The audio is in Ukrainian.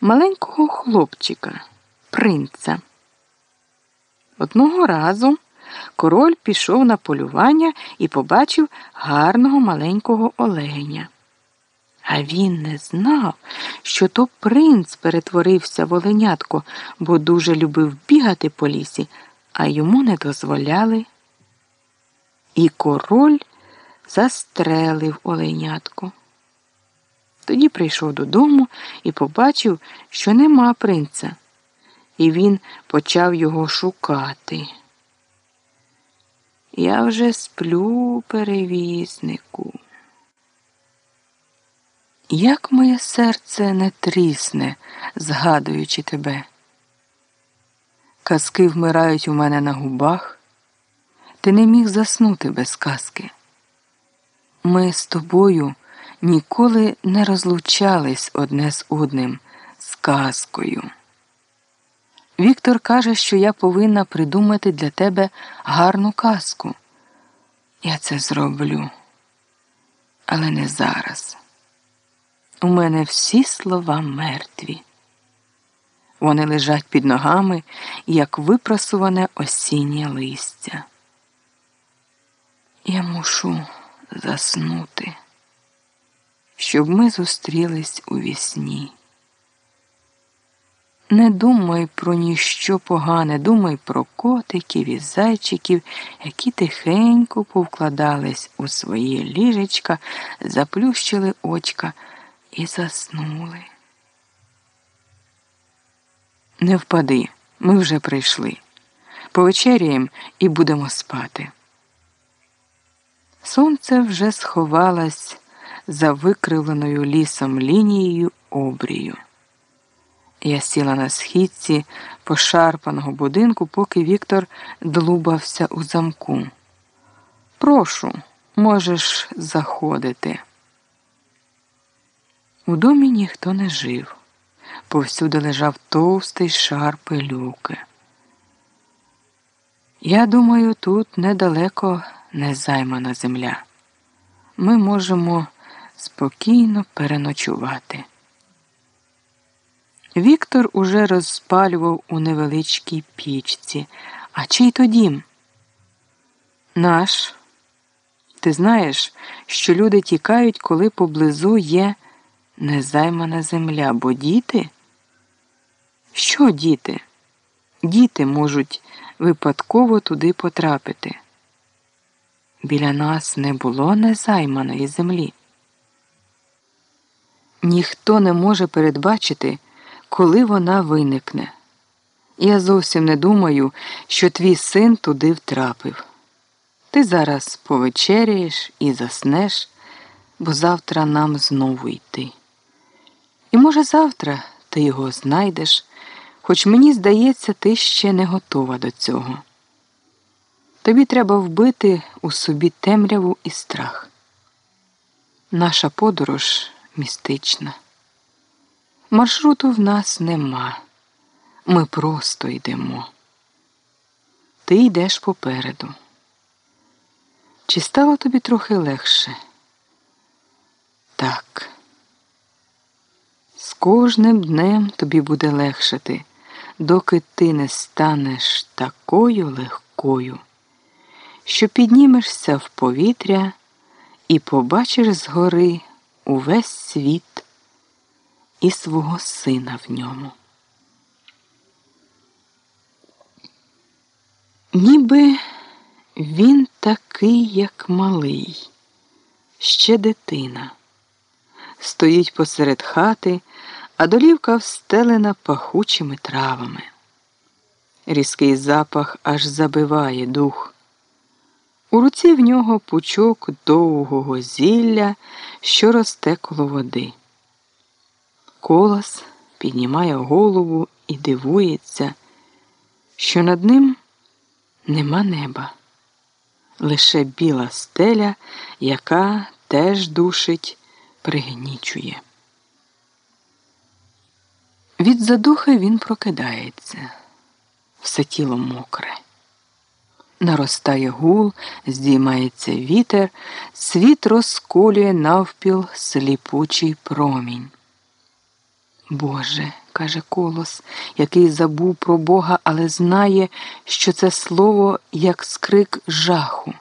маленького хлопчика, принца. Одного разу король пішов на полювання і побачив гарного маленького оленя. А він не знав, що то принц перетворився в оленятко, бо дуже любив бігати по лісі, а йому не дозволяли. І король застрелив оленятко. Тоді прийшов додому і побачив, що нема принца, і він почав його шукати. Я вже сплю, перевіснику. Як моє серце не трісне, згадуючи тебе. Казки вмирають у мене на губах, ти не міг заснути без казки. Ми з тобою ніколи не розлучались одне з одним з казкою. Віктор каже, що я повинна придумати для тебе гарну казку. Я це зроблю, але не зараз. У мене всі слова мертві. Вони лежать під ногами, як випросуване осіннє листя. Я мушу заснути, щоб ми зустрілись у вісні. Не думай про ніщо погане, думай про котиків і зайчиків, які тихенько повкладались у своє ліжечка, заплющили очка і заснули. Не впади, ми вже прийшли. Повечеряємо і будемо спати. Сонце вже сховалось за викривленою лісом лінією обрію. Я сіла на східці пошарпаного будинку, поки Віктор длубався у замку. Прошу, можеш заходити. У домі ніхто не жив. Повсюди лежав товстий шар пилюки. Я думаю, тут недалеко незаймана земля. Ми можемо спокійно переночувати. Віктор уже розпалював у невеличкій пічці. А чий то дім? Наш. Ти знаєш, що люди тікають, коли поблизу є незаймана земля, бо діти? Що діти? Діти можуть випадково туди потрапити. Біля нас не було незайманої землі. Ніхто не може передбачити, коли вона виникне. Я зовсім не думаю, що твій син туди втрапив. Ти зараз повечеряєш і заснеш, бо завтра нам знову йти. І, може, завтра ти його знайдеш, хоч мені здається, ти ще не готова до цього. Тобі треба вбити у собі темряву і страх. Наша подорож містична. Маршруту в нас нема. Ми просто йдемо. Ти йдеш попереду. Чи стало тобі трохи легше? Так. З кожним днем тобі буде легшати, доки ти не станеш такою легкою що піднімешся в повітря і побачиш згори увесь світ і свого сина в ньому. Ніби він такий, як малий, ще дитина. Стоїть посеред хати, а долівка встелена пахучими травами. Різкий запах аж забиває дух. У руці в нього пучок довгого зілля, що росте коло води. Колос піднімає голову і дивується, що над ним нема неба, лише біла стеля, яка теж душить, пригнічує. Від задухи він прокидається, все тіло мокре. Наростає гул, здіймається вітер, світ розколює навпіл сліпучий промінь. Боже, каже колос, який забув про Бога, але знає, що це слово як скрик жаху.